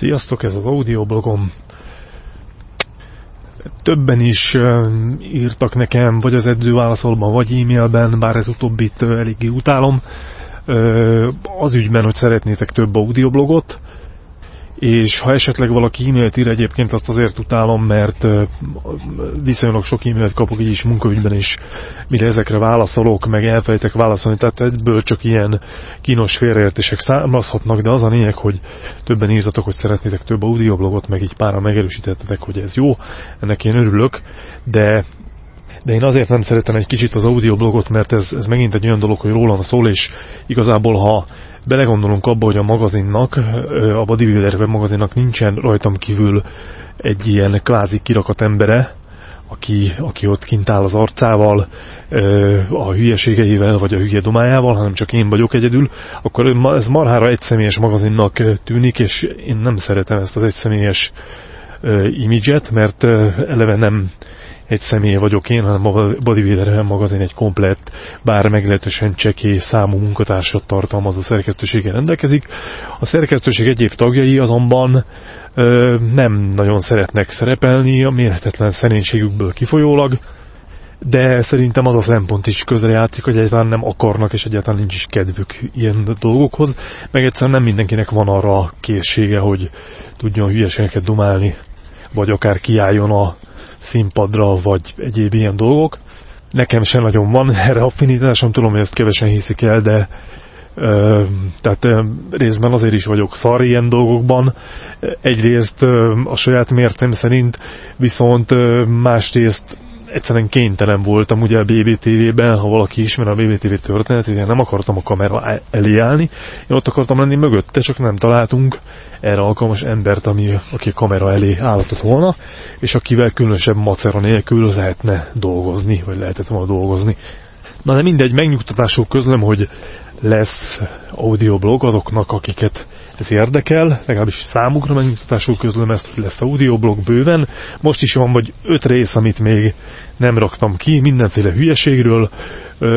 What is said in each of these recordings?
Sziasztok, ez az audioblogom. Többen is írtak nekem, vagy az edzőválaszolban, vagy e-mailben, bár ez utóbbit eléggé utálom, az ügyben, hogy szeretnétek több audioblogot, és ha esetleg valaki e-mailt ír egyébként, azt azért utálom, mert viszonylag sok e-mailt kapok így is munkaügyben is, mire ezekre válaszolok, meg elfelejtek válaszolni, tehát ebből csak ilyen kínos félreértések származhatnak, de az a lényeg, hogy többen írtatok, hogy szeretnétek több audioblogot, meg így pára megerősítettetek, hogy ez jó, ennek én örülök, de de én azért nem szeretem egy kicsit az audioblogot, mert ez, ez megint egy olyan dolog, hogy rólam szól, és igazából ha belegondolunk abba, hogy a magazinnak, a Bodybuilder magazinnak nincsen rajtam kívül egy ilyen kvázi kirakat embere, aki, aki ott kint áll az arcával, a hülyeségeivel, vagy a hülye domájával, hanem csak én vagyok egyedül, akkor ez marhára egyszemélyes magazinnak tűnik, és én nem szeretem ezt az egyszemélyes imidzset, mert eleve nem egy személy vagyok én, hanem a Bodybuilder magazin egy komplett, bár meglehetősen csekély számú munkatársat tartalmazó szerkesztőséggel rendelkezik. A szerkesztőség egyéb tagjai azonban ö, nem nagyon szeretnek szerepelni a mérhetetlen szerénységükből kifolyólag, de szerintem az a szempont is közrejátszik, hogy egyáltalán nem akarnak, és egyáltalán nincs is kedvük ilyen dolgokhoz, meg egyszerűen nem mindenkinek van arra készsége, hogy tudjon hülyeségeket dumálni, vagy akár kiálljon a színpadra, vagy egyéb ilyen dolgok. Nekem sem nagyon van erre affinitásom, tudom, hogy ezt kevesen hiszik el, de ö, tehát ö, részben azért is vagyok szar ilyen dolgokban. Egyrészt ö, a saját mértem szerint, viszont ö, másrészt egyszerűen kénytelen voltam ugye a BBTV-ben, ha valaki ismer a BBTV történetét, én nem akartam a kamera elé állni, én ott akartam lenni mögötte, csak nem találtunk erre alkalmas embert, ami, aki a kamera elé állhatott volna, és akivel különösebb macera nélkül lehetne dolgozni, vagy lehetett volna dolgozni. Na de mindegy, megnyugtatásul közlöm, hogy lesz audioblog azoknak, akiket ez érdekel, legalábbis számukra megnyugtatásul közlöm ezt, hogy lesz audioblog bőven. Most is van vagy öt rész, amit még nem raktam ki, mindenféle hülyeségről,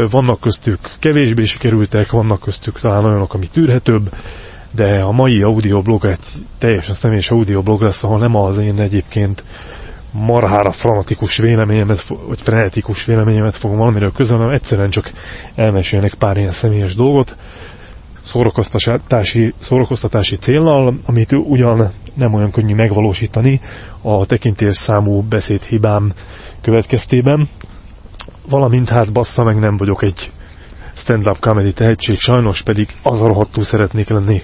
vannak köztük kevésbé sikerültek, vannak köztük talán olyanok, ami tűrhetőbb, de a mai audioblog egy teljesen személyes audioblog lesz, ahol nem az én egyébként marhára fanatikus véleményemet, vagy frenetikus véleményemet fogom valamiről közölni, egyszerűen csak elmesélnek pár ilyen személyes dolgot, szórakoztatási, szórakoztatási céllal, amit ugyan nem olyan könnyű megvalósítani a tekintés számú beszédhibám következtében, valamint hát bassza meg nem vagyok egy stand-up comedy tehetség, sajnos pedig az a rohadtul szeretnék lenni.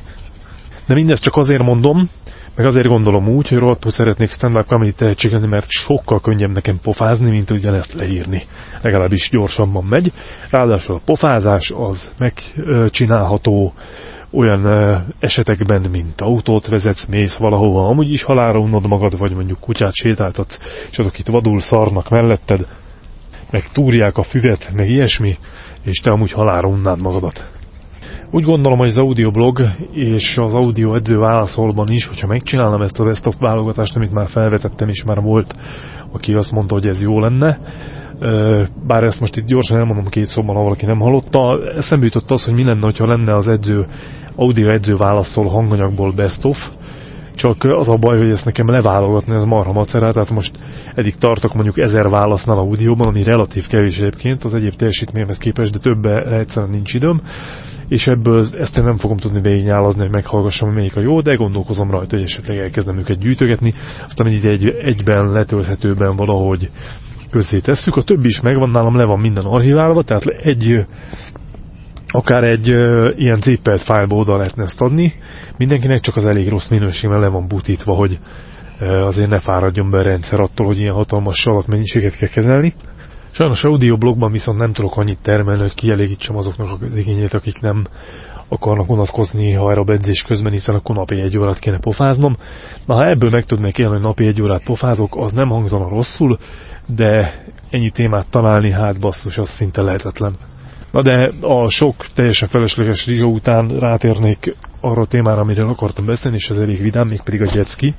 De mindezt csak azért mondom, meg azért gondolom úgy, hogy rohadtul szeretnék stand-up comedy tehetség lenni, mert sokkal könnyebb nekem pofázni, mint ugyanezt leírni. Legalábbis gyorsabban megy. Ráadásul a pofázás az megcsinálható olyan esetekben, mint autót vezetsz, mész valahova, amúgy is halálra unod magad, vagy mondjuk kutyát sétáltatsz, és azok itt vadul szarnak melletted, meg túrják a füvet, meg ilyesmi, és te amúgy halálra unnád magadat. Úgy gondolom, hogy az audioblog és az audio edző válaszolban is, hogyha megcsinálnám ezt a best válogatást, amit már felvetettem, és már volt, aki azt mondta, hogy ez jó lenne, bár ezt most itt gyorsan elmondom két szóban, ha valaki nem hallotta, eszembe jutott az, hogy mi lenne, ha lenne az edző, audio edző válaszol hanganyagból best of, csak az a baj, hogy ezt nekem leválogatni, ez marha macerát, tehát most eddig tartok mondjuk ezer válasznál audióban, ami relatív kevés egyébként az egyéb teljesítményemhez képest, de többre egyszerűen nincs időm, és ebből ezt nem fogom tudni végignyálazni, hogy meghallgassam, melyik a jó, de gondolkozom rajta, hogy esetleg elkezdem őket gyűjtögetni, aztán így egy, egyben letölthetőben valahogy közzé tesszük. A többi is megvan, nálam le van minden archiválva, tehát egy akár egy ilyen zippelt fájlba oda lehetne ezt adni. Mindenkinek csak az elég rossz minőségben le van butítva, hogy azért ne fáradjon be a rendszer attól, hogy ilyen hatalmas mennyiséget kell kezelni. Sajnos audioblogban viszont nem tudok annyit termelni, hogy kielégítsem azoknak az igényét, akik nem akarnak unatkozni hajra benzés közben, hiszen akkor napi egy órát kéne pofáznom. Na, ha ebből meg tudnék élni, hogy napi egy órát pofázok, az nem hangzana rosszul, de ennyi témát találni, hát basszus, az szinte lehetetlen. Na de a sok teljesen felesleges riga után rátérnék arra a témára, amiről akartam beszélni, és ez elég vidám, mégpedig a jetski.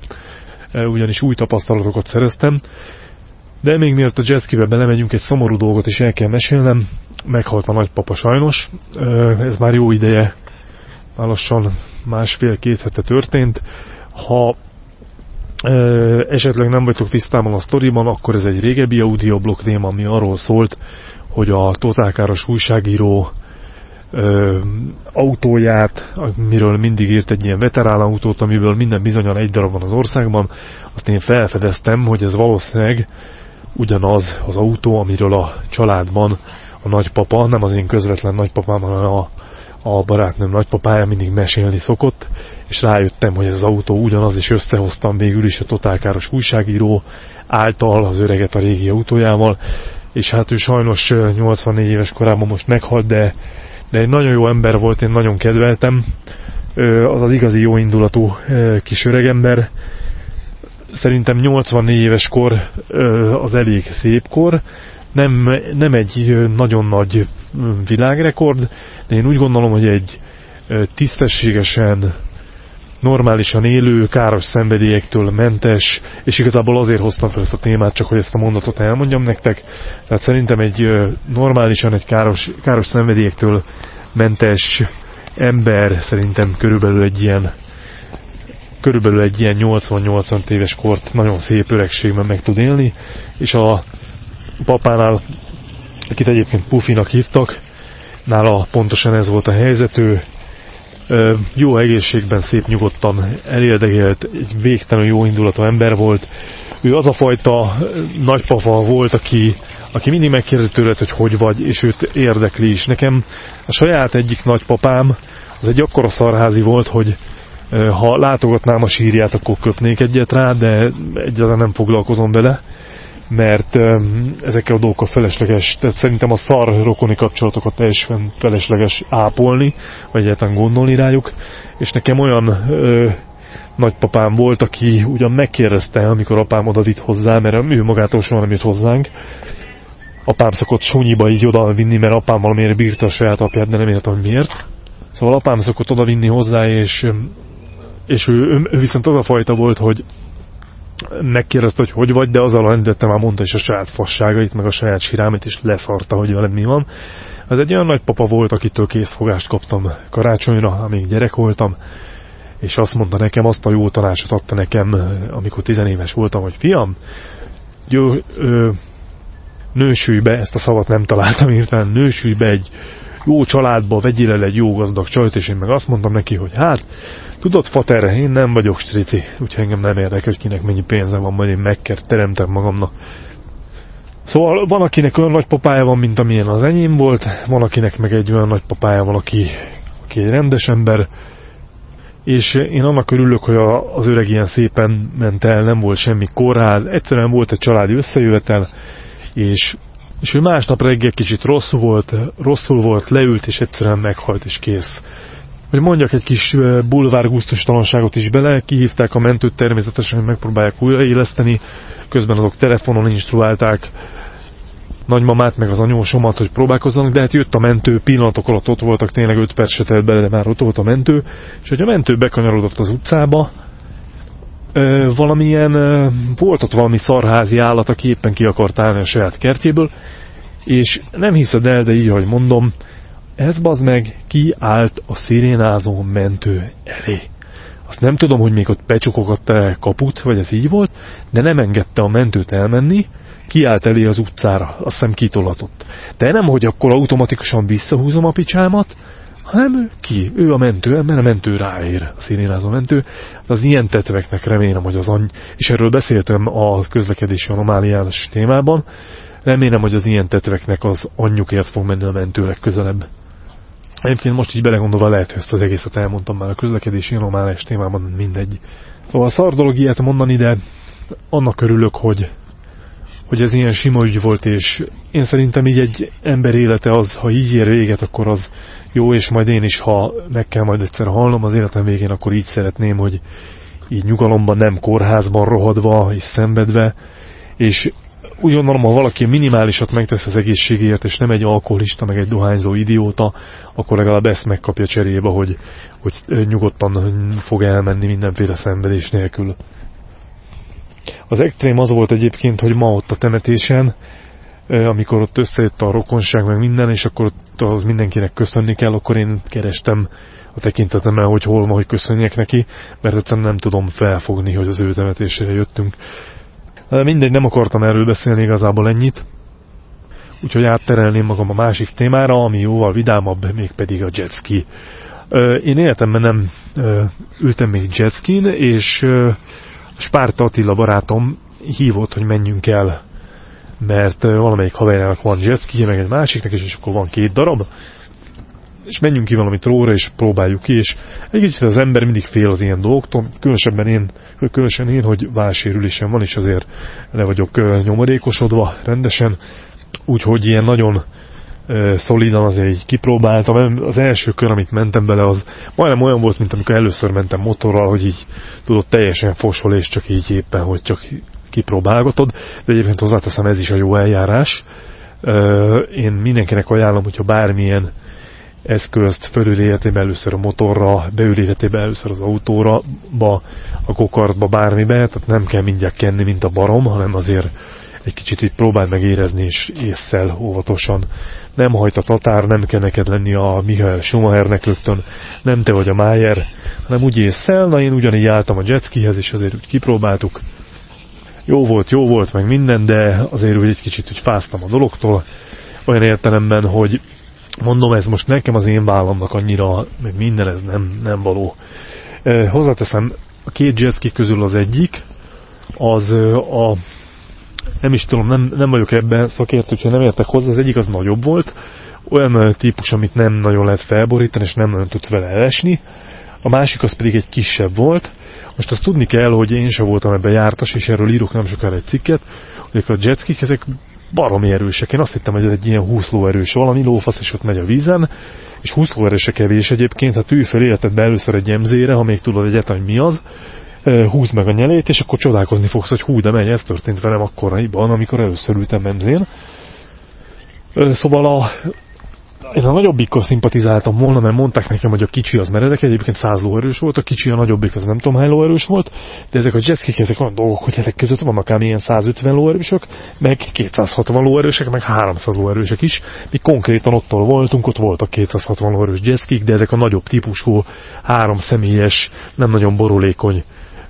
Ugyanis új tapasztalatokat szereztem, de még miért a jetskibe belemegyünk, egy szomorú dolgot is el kell mesélnem. Meghalt a nagypapa sajnos. Ez már jó ideje, már lassan másfél-két hete történt. Ha ö, esetleg nem vagytok tisztában a sztoriban, akkor ez egy régebbi audioblog téma, ami arról szólt, hogy a totálkáros újságíró ö, autóját, miről mindig írt egy ilyen veterán autót, amiből minden bizonyan egy darab van az országban, azt én felfedeztem, hogy ez valószínűleg ugyanaz az autó, amiről a családban a nagypapa, nem az én közvetlen nagypapám, hanem a, a barátnőm nagypapája mindig mesélni szokott, és rájöttem, hogy ez az autó ugyanaz, és összehoztam végül is a totálkáros újságíró által az öreget a régi autójával, és hát ő sajnos 84 éves korában most meghalt, de, de egy nagyon jó ember volt, én nagyon kedveltem, az az igazi jó indulatú kis öregember, szerintem 84 éves kor az elég szép kor, nem, nem egy nagyon nagy világrekord, de én úgy gondolom, hogy egy tisztességesen, normálisan élő, káros szenvedélyektől mentes, és igazából azért hoztam fel ezt a témát, csak hogy ezt a mondatot elmondjam nektek. Tehát szerintem egy normálisan egy káros, káros szenvedélyektől mentes ember szerintem körülbelül egy ilyen körülbelül egy ilyen 80-80 éves kort nagyon szép öregségben meg tud élni, és a papánál, akit egyébként Pufinak hívtak, nála pontosan ez volt a helyzet, ő jó egészségben, szép nyugodtan elérdegélt, egy végtelen jó indulatú ember volt. Ő az a fajta nagypapa volt, aki, aki mindig megkérdezi tőled, hogy hogy vagy, és őt érdekli is. Nekem a saját egyik nagypapám, az egy akkora szarházi volt, hogy ha látogatnám a sírját, akkor köpnék egyet rá, de egyáltalán nem foglalkozom vele, mert ezekkel a dolgokkal felesleges, tehát szerintem a szar rokoni kapcsolatokat teljesen felesleges ápolni, vagy egyáltalán gondolni rájuk, és nekem olyan ö, nagypapám volt, aki ugyan megkérdezte, amikor apám oda vitt hozzá, mert ő magától soha nem jött hozzánk, apám szokott sunyiba így oda vinni, mert apám valamiért bírta a saját apját, de nem értem, hogy miért. Szóval apám szokott oda vinni hozzá, és és ő, ő, ő viszont az a fajta volt, hogy megkérdezte, hogy hogy vagy, de azzal a rendette már mondta is a saját fasságait, meg a saját sirámit, és leszarta, hogy velem mi van. Ez egy olyan nagy papa volt, akitől készfogást kaptam karácsonyra, amíg gyerek voltam, és azt mondta nekem, azt a jó tanácsot adta nekem, amikor tizenéves voltam, hogy fiam, jó, ö, nősülj be, ezt a szavat nem találtam írtán, nősülj be egy jó családba, vegyél el egy jó gazdag csajt, és én meg azt mondtam neki, hogy hát, tudod, fater, én nem vagyok strici, úgyhogy engem nem érdekel, hogy kinek mennyi pénze van, majd én megker teremtem magamnak. Szóval van, akinek olyan nagypapája van, mint amilyen az enyém volt, van, akinek meg egy olyan nagypapája van, aki, aki egy rendes ember, és én annak örülök, hogy az öreg ilyen szépen ment el, nem volt semmi kórház, egyszerűen volt egy családi összejövetel, és és ő másnap reggel kicsit rosszul volt, rosszul volt, leült, és egyszerűen meghalt, és kész. Hogy mondjak egy kis bulvár gusztustalanságot is bele, kihívták a mentőt természetesen, hogy megpróbálják újraéleszteni, közben azok telefonon instruálták nagymamát, meg az anyósomat, hogy próbálkozzanak, de hát jött a mentő, pillanatok alatt ott voltak, tényleg 5 perc se bele, de már ott volt a mentő, és hogy a mentő bekanyarodott az utcába, ö, valamilyen, ö, volt ott valami szarházi állat, aki éppen ki akart állni a saját kertjéből, és nem hiszed el, de így, hogy mondom, ez bazd meg kiállt a szirénázó mentő elé. Azt nem tudom, hogy még ott becsukogott -e kaput, vagy ez így volt, de nem engedte a mentőt elmenni, kiállt elé az utcára, azt hiszem kitolatott. De nem, hogy akkor automatikusan visszahúzom a picsámat, hanem ki, ő a mentő, mert a mentő ráér, a szirénázó mentő. Az ilyen tetveknek remélem, hogy az any... És erről beszéltem a közlekedési anomáliás témában, remélem, hogy az ilyen tetveknek az anyjukért fog menni a mentő legközelebb. Egyébként most így belegondolva lehet, hogy ezt az egészet elmondtam már a közlekedési anomáliás témában, mindegy. Szóval a szar dolog ilyet mondani, de annak örülök, hogy hogy ez ilyen sima ügy volt, és én szerintem így egy ember élete az, ha így ér véget, akkor az jó, és majd én is, ha meg kell majd egyszer halnom az életem végén, akkor így szeretném, hogy így nyugalomban, nem kórházban rohadva és szenvedve, és úgy gondolom, ha valaki minimálisat megtesz az egészségért, és nem egy alkoholista, meg egy dohányzó idióta, akkor legalább ezt megkapja cserébe, hogy, hogy nyugodtan fog elmenni mindenféle szenvedés nélkül. Az extrém az volt egyébként, hogy ma ott a temetésen amikor ott összejött a rokonság meg minden, és akkor ott az mindenkinek köszönni kell, akkor én kerestem a tekintetemmel, hogy hol van, hogy köszönjek neki, mert egyszerűen nem tudom felfogni, hogy az ő temetésére jöttünk. De mindegy, nem akartam erről beszélni igazából ennyit, úgyhogy átterelném magam a másik témára, ami jóval vidámabb, mégpedig a jetski. Én életemben nem ültem még jetskin, és Spárta Attila barátom hívott, hogy menjünk el, mert valamelyik haverjának van jetski, meg egy másiknak is, és akkor van két darab, és menjünk ki valamit róra, és próbáljuk ki, és egy kicsit az ember mindig fél az ilyen dolgoktól, különösebben én, különösen én, hogy válsérülésem van, és azért le vagyok nyomorékosodva rendesen, úgyhogy ilyen nagyon szolidan azért kipróbáltam. Az első kör, amit mentem bele, az majdnem olyan volt, mint amikor először mentem motorral, hogy így tudod teljesen fosol, és csak így éppen, hogy csak kipróbálgatod. De egyébként hozzáteszem, ez is a jó eljárás. Én mindenkinek ajánlom, hogyha bármilyen eszközt fölül életében először a motorra, beül életében először az autóra, ba, a kokartba, bármibe, tehát nem kell mindjárt kenni, mint a barom, hanem azért egy kicsit itt próbál meg érezni és észszel óvatosan. Nem hajt a tatár, nem kell neked lenni a Michael Schumachernek rögtön, nem te vagy a Mayer, hanem úgy észszel, na én ugyanígy álltam a jetskihez, és azért úgy kipróbáltuk. Jó volt, jó volt, meg minden, de azért úgy egy kicsit úgy fáztam a dologtól, olyan értelemben, hogy mondom, ez most nekem az én vállamnak annyira, meg minden ez nem, nem való. Hozzáteszem, a két jetski közül az egyik, az a nem is tudom, nem, nem vagyok ebben szakértő, hogyha nem értek hozzá, az egyik az nagyobb volt, olyan típus, amit nem nagyon lehet felborítani, és nem nagyon tudsz vele elesni, a másik az pedig egy kisebb volt, most azt tudni kell, hogy én sem voltam ebben jártas, és erről írok nem sokára egy cikket, hogy a jetskik, ezek baromi erősek. Én azt hittem, hogy ez egy ilyen 20 lóerős valami lófasz, és ott megy a vízen, és 20 lóerőse kevés egyébként, hát ülj fel életedbe először egy emzére, ha még tudod egyáltalán, hogy mi az, húzd meg a nyelét, és akkor csodálkozni fogsz, hogy hú, de menj, ez történt velem akkoriban, amikor először ültem emzén. Szóval a, én a nagyobbikkal szimpatizáltam volna, mert mondták nekem, hogy a kicsi az meredek, egyébként 100 lóerős volt, a kicsi a nagyobbik az nem tudom hány lóerős volt, de ezek a jetskik, ezek olyan dolgok, hogy ezek között vannak ám ilyen 150 lóerősök, meg 260 lóerősek, meg 300 lóerősek is. Mi konkrétan ottól voltunk, ott voltak 260 lóerős jetskik, de ezek a nagyobb típusú, három személyes, nem nagyon borulékony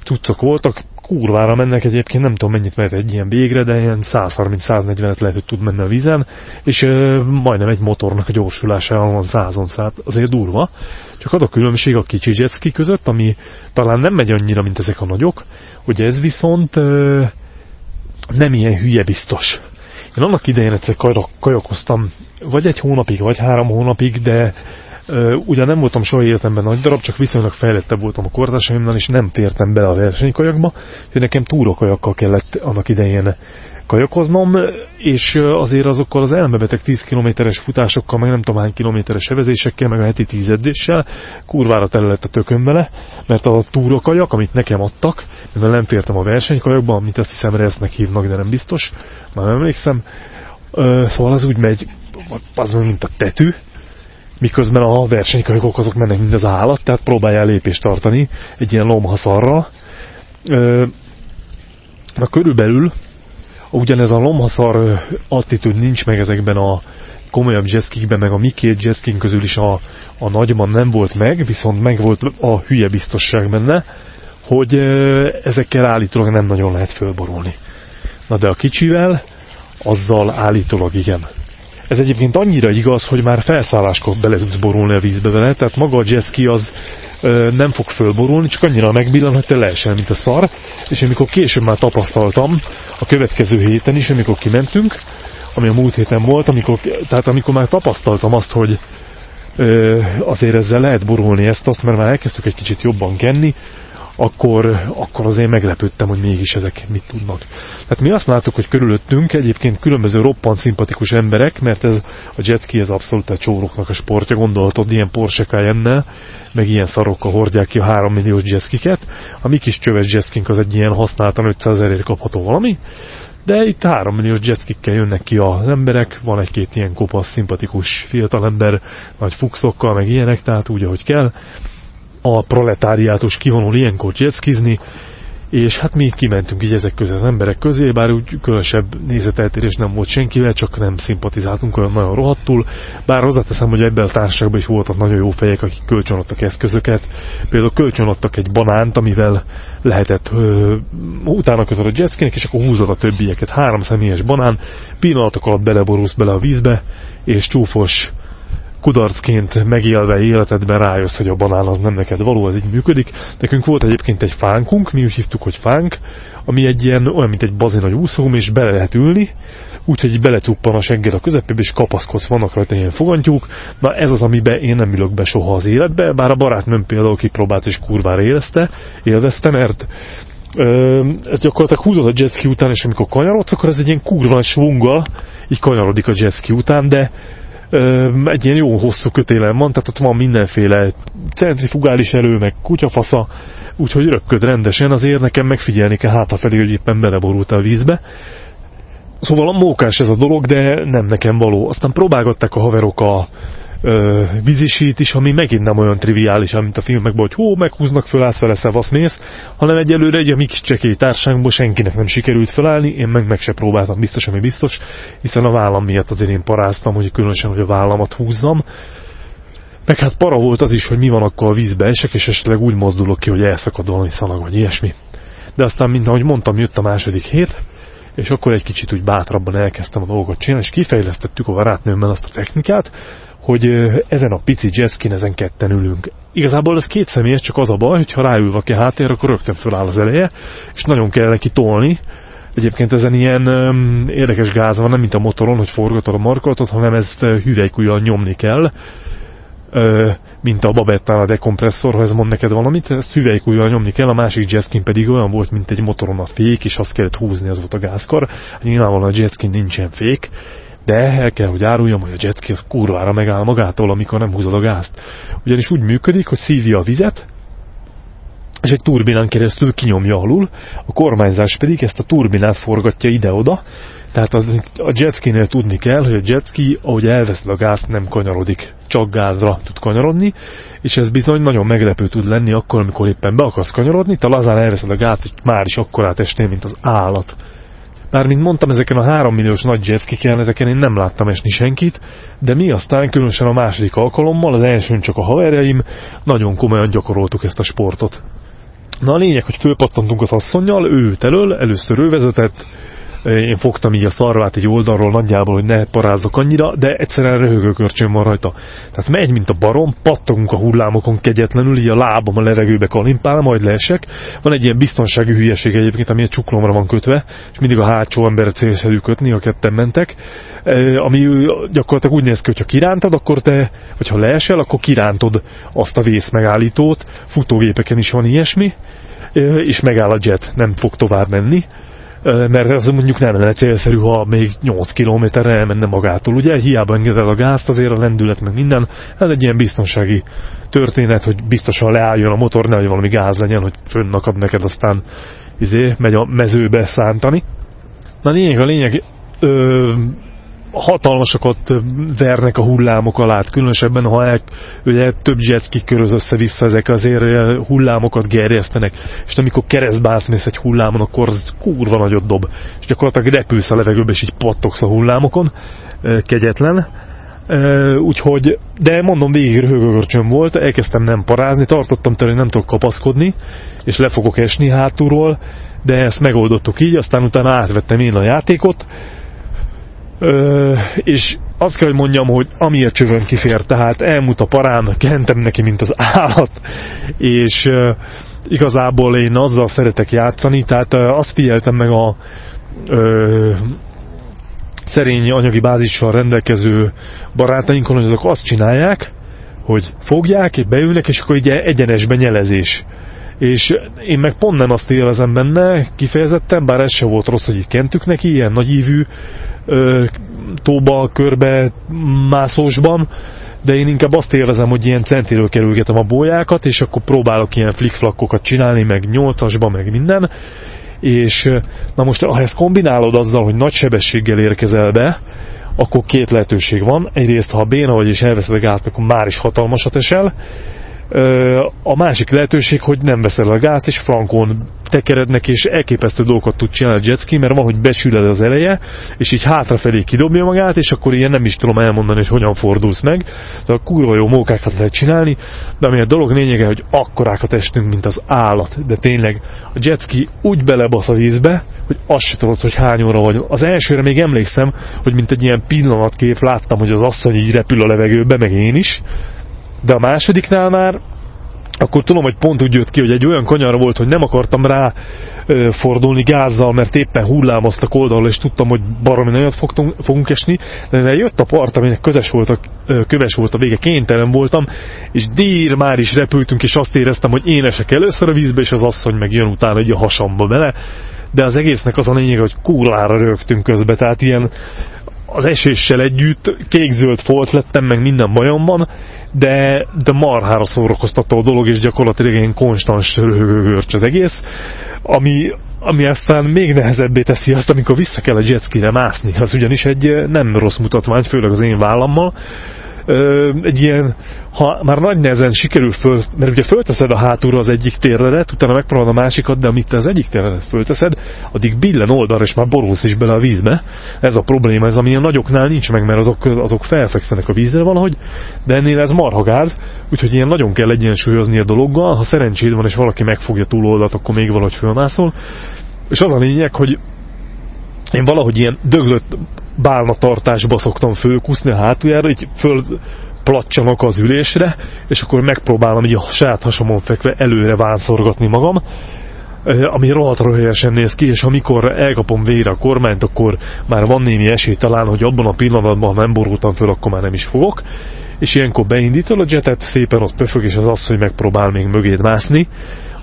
cuccok voltak, kurvára mennek egyébként, nem tudom mennyit mehet egy ilyen végre, de ilyen 130-140-et lehet, hogy tud menni a vízen, és ö, majdnem egy motornak a gyorsulásával van százon szállt, azért durva. Csak az a különbség a kicsi jetski között, ami talán nem megy annyira, mint ezek a nagyok, hogy ez viszont ö, nem ilyen hülye biztos. Én annak idején egyszer kajakoztam, vagy egy hónapig, vagy három hónapig, de Ugyan nem voltam soha életemben nagy darab, csak viszonylag fejlettebb voltam a kortársaimnál, és nem tértem bele a versenykajakba, hogy nekem túrokajakkal kellett annak idején kajakoznom, és azért azokkal az elmebeteg 10 kilométeres futásokkal, meg nem tudom hány kilométeres evezésekkel, meg a heti 10 edzéssel kurvára tele lett a tököm vele, mert a túrokajak, amit nekem adtak, mivel nem fértem a versenykajakba, amit azt hiszem resznek hívnak, de nem biztos, már nem emlékszem, szóval az úgy megy, az mint a tetű, miközben a versenykajokok azok mennek mind az állat, tehát próbálja lépést tartani egy ilyen lomhaszarra. Na körülbelül ugyanez a lomhaszar attitűd nincs meg ezekben a komolyabb jazzkikben, meg a mi két jazzkink közül is a, a nagyban nem volt meg, viszont meg volt a hülye biztosság benne, hogy ezekkel állítólag nem nagyon lehet fölborulni. Na de a kicsivel, azzal állítólag igen. Ez egyébként annyira igaz, hogy már felszálláskor bele tudsz borulni a vízbe vele, tehát maga a jazzki az ö, nem fog fölborulni, csak annyira megbillan, hogy te leesel, mint a szar. És amikor később már tapasztaltam, a következő héten is, amikor kimentünk, ami a múlt héten volt, amikor, tehát amikor már tapasztaltam azt, hogy ö, azért ezzel lehet borulni ezt, azt, mert már elkezdtük egy kicsit jobban kenni, akkor, akkor azért meglepődtem, hogy mégis ezek mit tudnak. Tehát mi azt láttuk, hogy körülöttünk egyébként különböző roppant szimpatikus emberek, mert ez a jetski ez abszolút a csóroknak a sportja, gondolhatod, ilyen Porsche cayenne meg ilyen szarokkal hordják ki a 3 milliós jetskiket. A mi kis csöves jetskink az egy ilyen használtan 500 ezerért kapható valami, de itt 3 milliós jetskikkel jönnek ki az emberek, van egy-két ilyen kopasz, szimpatikus fiatalember, nagy fuxokkal, meg ilyenek, tehát úgy, ahogy kell a proletáriátus kivonul ilyenkor jetskizni, és hát mi kimentünk így ezek közé az emberek közé, bár úgy különösebb nézeteltérés nem volt senkivel, csak nem szimpatizáltunk olyan nagyon rohadtul, bár hozzáteszem, hogy ebben a társaságban is voltak nagyon jó fejek, akik kölcsönadtak eszközöket, például kölcsönadtak egy banánt, amivel lehetett ö, utána kötött a jetskinek, és akkor húzod a többieket. Három személyes banán, pillanatok alatt beleborulsz bele a vízbe, és csúfos kudarcként megélve életedben rájössz, hogy a banán az nem neked való, ez így működik. Nekünk volt egyébként egy fánkunk, mi úgy hívtuk, hogy fánk, ami egy ilyen, olyan, mint egy bazin nagy úszóm, és bele lehet ülni, úgyhogy belecuppan a segged a közepébe, és kapaszkodsz, vannak rajta ilyen fogantyúk. Na ez az, amiben én nem ülök be soha az életbe, bár a barátnőm például kipróbált és kurvára érezte, élvezte, mert ö, ez gyakorlatilag húzod a jetski után, és amikor kanyarodsz, akkor ez egy ilyen kurva nagy svunggal, így kanyarodik a jetski után, de egy ilyen jó hosszú kötélem van, tehát ott van mindenféle centrifugális erő, meg kutyafasza, úgyhogy röpköd rendesen, azért nekem megfigyelni kell hátrafelé, hogy éppen beleborult a vízbe. Szóval a mókás ez a dolog, de nem nekem való. Aztán próbálgatták a haverok a ö, vízisít is, ami megint nem olyan triviális, mint a filmekben, hogy hó, meghúznak, fölállsz vele, szevasz, mész, hanem egyelőre egy a mi csekély társánkból senkinek nem sikerült felállni, én meg meg se próbáltam, biztos, ami biztos, hiszen a vállam miatt azért én paráztam, hogy különösen, hogy a vállamat húzzam. Meg hát para volt az is, hogy mi van akkor a vízbe esek, és esetleg úgy mozdulok ki, hogy elszakad valami szalag, vagy ilyesmi. De aztán, mint ahogy mondtam, jött a második hét, és akkor egy kicsit úgy bátrabban elkezdtem a dolgokat csinálni, és kifejlesztettük a barátnőmmel azt a technikát, hogy ezen a pici jetskin ezen ketten ülünk. Igazából ez két személyes, csak az a baj, hogy ha ráül valaki háttér, akkor rögtön föláll az eleje, és nagyon kell neki tolni. Egyébként ezen ilyen um, érdekes gáz van, nem mint a motoron, hogy forgatod a markolatot, hanem ezt hüvelykújjal nyomni kell, mint a babettán a dekompresszor, ha ez mond neked valamit, ezt hüvelykújjal nyomni kell, a másik jetskin pedig olyan volt, mint egy motoron a fék, és azt kellett húzni, az volt a gázkar. Hát nyilvánvalóan a jetskin nincsen fék, de el kell, hogy áruljam, hogy a jetski az kurvára megáll magától, amikor nem húzod a gázt. Ugyanis úgy működik, hogy szívja a vizet, és egy turbinán keresztül kinyomja alul, a kormányzás pedig ezt a turbinát forgatja ide-oda, tehát a jetskinél tudni kell, hogy a jetski, ahogy elveszed a gázt, nem kanyarodik, csak gázra tud kanyarodni, és ez bizony nagyon meglepő tud lenni akkor, amikor éppen be akarsz kanyarodni, te lazán elveszed a gázt, és már is akkor átesnél, mint az állat. Bár, mint mondtam, ezeken a 3 milliós nagy jetskiken, ezeken én nem láttam esni senkit, de mi aztán különösen a második alkalommal, az elsőn csak a haverjaim, nagyon komolyan gyakoroltuk ezt a sportot. Na a lényeg, hogy fölpattantunk az asszonynal, ő ült elől, először ő vezetett, én fogtam így a szarvát egy oldalról nagyjából, hogy ne parázzak annyira, de egyszerűen röhögőkörcsön van rajta. Tehát megy, mint a barom, pattogunk a hullámokon kegyetlenül, így a lábam a levegőbe kalimpál, majd leesek. Van egy ilyen biztonsági hülyeség egyébként, ami a csuklomra van kötve, és mindig a hátsó emberre célszerű kötni, a ketten mentek, ami gyakorlatilag úgy néz ki, hogyha kirántad, akkor te, vagy ha leesel, akkor kirántod azt a vészmegállítót, futógépeken is van ilyesmi, és megáll a jet, nem fog tovább menni mert az mondjuk nem lenne célszerű, ha még 8 kilométerre elmenne magától. Ugye hiába engedel a gázt, azért a lendület meg minden. Ez egy ilyen biztonsági történet, hogy biztosan leálljon a motor, ne hogy valami gáz legyen, hogy fönnakad neked, aztán izé, megy a mezőbe szántani. Na lényeg a lényeg, ö, hatalmasokat vernek a hullámok alá, különösebben ha el, ugye több jetski köröz össze-vissza, ezek azért hullámokat gerjesztenek, és amikor keresztbe mész egy hullámon, akkor az kurva nagyot dob, és gyakorlatilag repülsz a levegőbe, és így pattogsz a hullámokon, kegyetlen. Úgyhogy, de mondom, végig röhögörcsön volt, elkezdtem nem parázni, tartottam tőle, hogy nem tudok kapaszkodni, és le fogok esni hátulról, de ezt megoldottuk így, aztán utána átvettem én a játékot, Ö, és azt kell, hogy mondjam, hogy amiért csövön kifér, tehát elmúlt a parán, kentem neki, mint az állat, és ö, igazából én azzal szeretek játszani, tehát ö, azt figyeltem meg a ö, szerény anyagi bázissal rendelkező barátainkon, hogy azok azt csinálják, hogy fogják, beülnek, és akkor ugye egyenesben nyelezés. És én meg pont nem azt élvezem benne kifejezetten, bár ez se volt rossz, hogy itt kentük neki, ilyen nagyívű tóba, körbe mászósban, de én inkább azt élvezem, hogy ilyen centiről kerülgetem a bójákat, és akkor próbálok ilyen flickflakkokat csinálni, meg nyolcasba, meg minden, és na most, ha ezt kombinálod azzal, hogy nagy sebességgel érkezel be, akkor két lehetőség van. Egyrészt, ha béna vagy és elveszed a gázt, akkor már is hatalmasat esel. A másik lehetőség, hogy nem veszel a gázt, és frankon tekerednek, és elképesztő dolgokat tud csinálni a jetski, mert van, hogy besüled az eleje, és így hátrafelé kidobja magát, és akkor ilyen nem is tudom elmondani, hogy hogyan fordulsz meg. De a kurva jó mókákat lehet csinálni, de ami a dolog lényege, hogy akkorákat estünk, mint az állat. De tényleg a jetski úgy belebasz a vízbe, hogy azt se tudod, hogy hány óra vagy. Az elsőre még emlékszem, hogy mint egy ilyen pillanatkép láttam, hogy az asszony így repül a levegőbe, meg én is. De a másodiknál már akkor tudom, hogy pont úgy jött ki, hogy egy olyan kanyar volt, hogy nem akartam rá fordulni gázzal, mert éppen hullámoztak oldalról, és tudtam, hogy baromi nagyot fogtunk, fogunk esni, de jött a part, aminek közes volt a, köves volt a vége, kénytelen voltam, és dír már is repültünk, és azt éreztem, hogy én esek először a vízbe, és az asszony meg jön utána egy a hasamba bele, de az egésznek az a lényeg, hogy kurlára rögtünk közbe, tehát ilyen az eséssel együtt kék-zöld folt lettem, meg minden bajom de, de marhára szórakoztató dolog, és gyakorlatilag ilyen konstans röhögörcs az egész, ami, ami aztán még nehezebbé teszi azt, amikor vissza kell a jetskire mászni. Az ugyanis egy nem rossz mutatvány, főleg az én vállammal, egy ilyen, ha már nagy nehezen sikerül föl, mert ugye fölteszed a hátulra az egyik térledet, utána megpróbálod a másikat, de amit te az egyik térledet fölteszed, addig billen oldalra, és már borulsz is bele a vízbe. Ez a probléma, ez ami a nagyoknál nincs meg, mert azok, azok felfekszenek a vízre valahogy, de ennél ez marha gáz, úgyhogy ilyen nagyon kell egyensúlyozni a dologgal, ha szerencséd van, és valaki megfogja túloldat, akkor még valahogy fölmászol. És az a lényeg, hogy én valahogy ilyen döglött bálna tartásba szoktam fölkuszni a hátuljára, így föl az ülésre, és akkor megpróbálom így a saját hasamon fekve előre vánszorgatni magam, ami rohadt röhelyesen néz ki, és amikor elkapom végre a kormányt, akkor már van némi esély talán, hogy abban a pillanatban, ha nem borultam föl, akkor már nem is fogok, és ilyenkor beindítod a jetet, szépen ott pöfög, és az az, hogy megpróbál még mögéd mászni,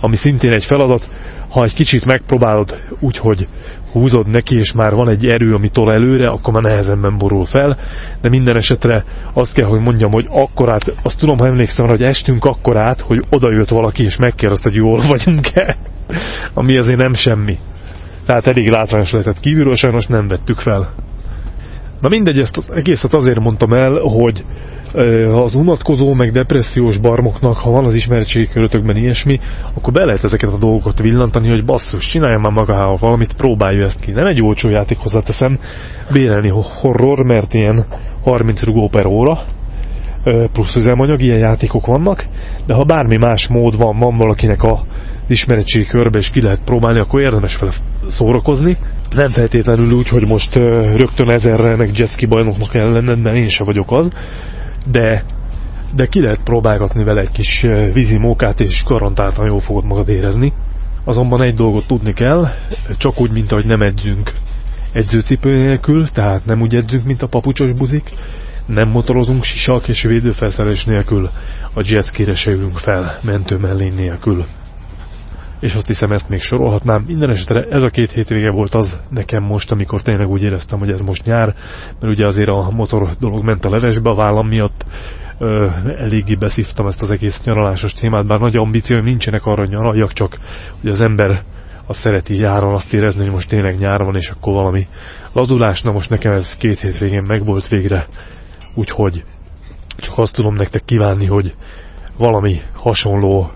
ami szintén egy feladat, ha egy kicsit megpróbálod úgy, hogy húzod neki, és már van egy erő, ami tol előre, akkor már nehezebben borul fel, de minden esetre azt kell, hogy mondjam, hogy akkorát, azt tudom, ha emlékszem, hogy estünk akkorát, hogy oda valaki, és megkérdezte, hogy jól vagyunk-e, ami azért nem semmi. Tehát elég látványos lehetett kívülről, sajnos nem vettük fel. Na mindegy, ezt az egészet azért mondtam el, hogy az unatkozó, meg depressziós barmoknak, ha van az ismeretségi körötökben ilyesmi, akkor be lehet ezeket a dolgokat villantani, hogy basszus, csinálja már magával valamit, próbálja ezt ki. Nem egy olcsó játék hozzáteszem, bérelni horror, mert ilyen 30 rugó per óra, plusz üzemanyag, ilyen játékok vannak, de ha bármi más mód van, van valakinek a ismeretségi körbe, és ki lehet próbálni, akkor érdemes vele szórakozni. Nem feltétlenül úgy, hogy most rögtön ezerre meg jetski bajnoknak kell lenned, mert én se vagyok az, de, de ki lehet próbálgatni vele egy kis vízi mókát, és garantáltan jól fogod magad érezni. Azonban egy dolgot tudni kell, csak úgy, mint ahogy nem edzünk edzőcipő nélkül, tehát nem úgy edzünk, mint a papucsos buzik, nem motorozunk sisak és védőfelszerelés nélkül, a jetskire se fel mentő mellény nélkül. És azt hiszem ezt még sorolhatnám. Minden esetre ez a két hétvége volt az nekem most, amikor tényleg úgy éreztem, hogy ez most nyár, mert ugye azért a motor dolog ment a levesbe a vállam miatt, ö, eléggé beszívtam ezt az egész nyaralásos témát, bár nagy ambícióim nincsenek arra, hogy nyaraljak, csak hogy az ember azt szereti járon azt érezni, hogy most tényleg nyár van, és akkor valami lazulás. Na most nekem ez két hétvégén megvolt végre, úgyhogy csak azt tudom nektek kívánni, hogy valami hasonló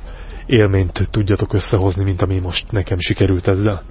élményt tudjatok összehozni, mint ami most nekem sikerült ezzel.